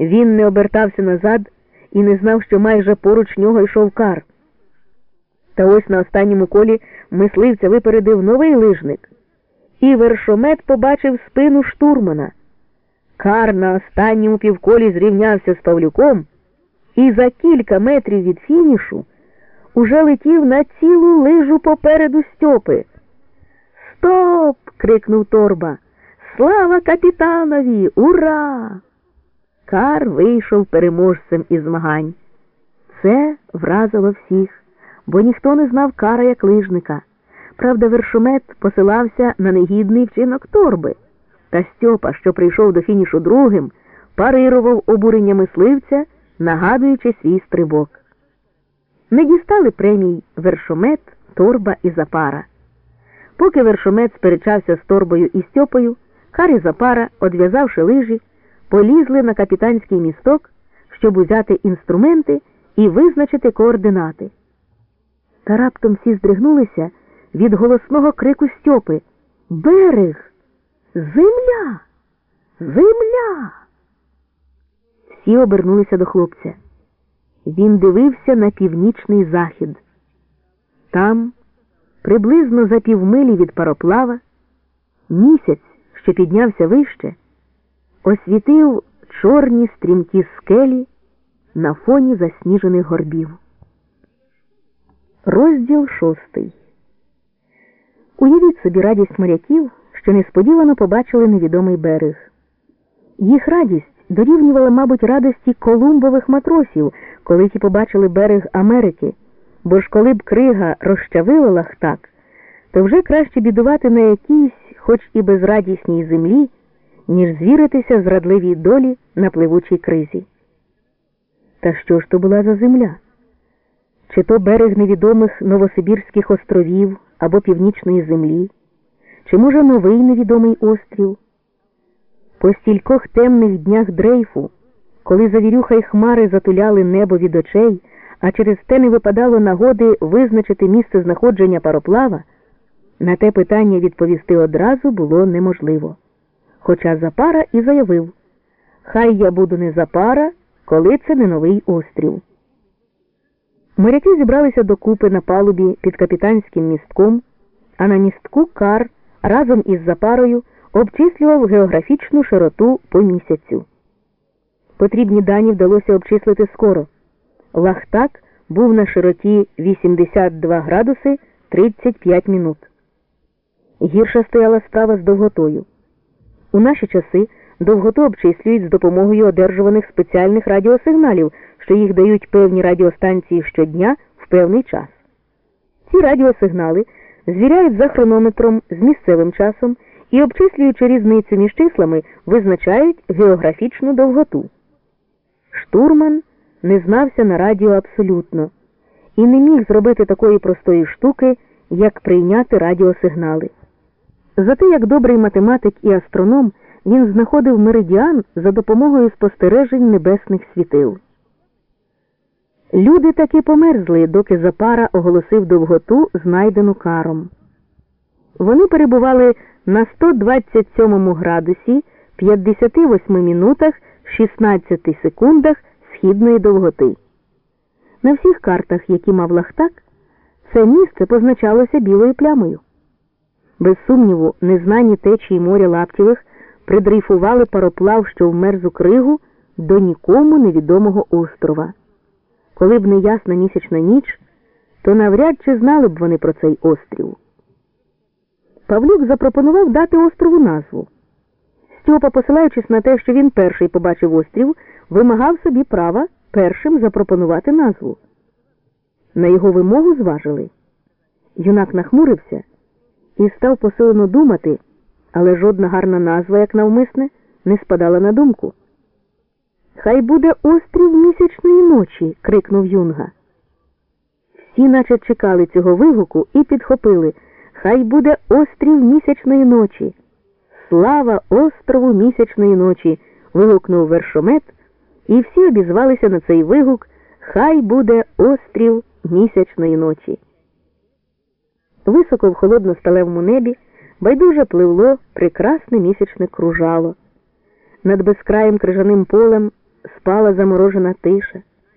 Він не обертався назад і не знав, що майже поруч нього йшов кар. Та ось на останньому колі мисливця випередив новий лижник, і вершомет побачив спину штурмана. Кар на останньому півколі зрівнявся з Павлюком і за кілька метрів від фінішу уже летів на цілу лижу попереду Стьопи. Стоп! крикнув торба. Слава капітанові! Ура! Кар вийшов переможцем із змагань. Це вразило всіх, бо ніхто не знав кара як лижника. Правда, вершомет посилався на негідний вчинок торби. Та Стьопа, що прийшов до фінішу другим, парирував обурення мисливця, нагадуючи свій стрибок. Не дістали премій вершомет, торба і запара. Поки вершомет сперечався з торбою і Стьопою, Кар і запара, одв'язавши лижі, полізли на капітанський місток, щоб узяти інструменти і визначити координати. Та раптом всі здригнулися від голосного крику Стьопи Берег! Земля! Земля! Всі обернулися до хлопця. Він дивився на північний захід. Там, приблизно за півмилі від пароплава, місяць, що піднявся вище, освітив чорні стрімкі скелі на фоні засніжених горбів. Розділ шостий. Уявіть собі радість моряків, що несподівано побачили невідомий берег. Їх радість дорівнювала, мабуть, радості колумбових матросів, коли ті побачили берег Америки, бо ж коли б крига розчавила лахтак, то вже краще бідувати на якійсь, хоч і безрадісній землі, ніж звіритися зрадливій долі на пливучій кризі. Та що ж то була за земля? Чи то берег невідомих Новосибірських островів або Північної землі, чи, може, новий невідомий острів? По стількох темних днях дрейфу, коли завірюха й хмари затуляли небо від очей, а через те не випадало нагоди визначити місце знаходження пароплава, на те питання відповісти одразу було неможливо. Хоча Запара і заявив Хай я буду не Запара, коли це не новий острів. Моряки зібралися докупи на палубі під капітанським містком, а на містку Кар разом із Запарою обчислював географічну широту по місяцю. Потрібні дані вдалося обчислити скоро. Лахтак був на широті 82 градуси 35 минут. Гірша стояла справа з довготою. У наші часи довготу обчислюють з допомогою одержуваних спеціальних радіосигналів, що їх дають певні радіостанції щодня в певний час. Ці радіосигнали звіряють за хронометром з місцевим часом і, обчислюючи різницю між числами, визначають географічну довготу. Штурман не знався на радіо абсолютно і не міг зробити такої простої штуки, як прийняти радіосигнали. Зате, як добрий математик і астроном, він знаходив меридіан за допомогою спостережень небесних світил. Люди таки померзли, доки Запара оголосив довготу, знайдену каром. Вони перебували на 127 градусі 58 минутах 16 секундах східної довготи. На всіх картах, які мав лахтак, це місце позначалося білою плямою. Без сумніву, незнані течії моря Лаптєвих придрейфували пароплав, що вмерз у кригу, до нікому невідомого острова. Коли б не ясна місячна ніч, то навряд чи знали б вони про цей острів. Павлюк запропонував дати острову назву. Стьопа, посилаючись на те, що він перший побачив острів, вимагав собі права першим запропонувати назву. На його вимогу зважили. Юнак нахмурився і став посилено думати, але жодна гарна назва, як навмисне, не спадала на думку. Хай буде острів місячної ночі. крикнув Юнга. Всі наче чекали цього вигуку і підхопили. Хай буде острів місячної ночі. Слава острову місячної ночі. вигукнув вершомет, і всі обізвалися на цей вигук. Хай буде острів місячної ночі. Високо в холодно-сталевому небі байдуже пливло прекрасне місячне кружало. Над безкраїм крижаним полем спала заморожена тиша.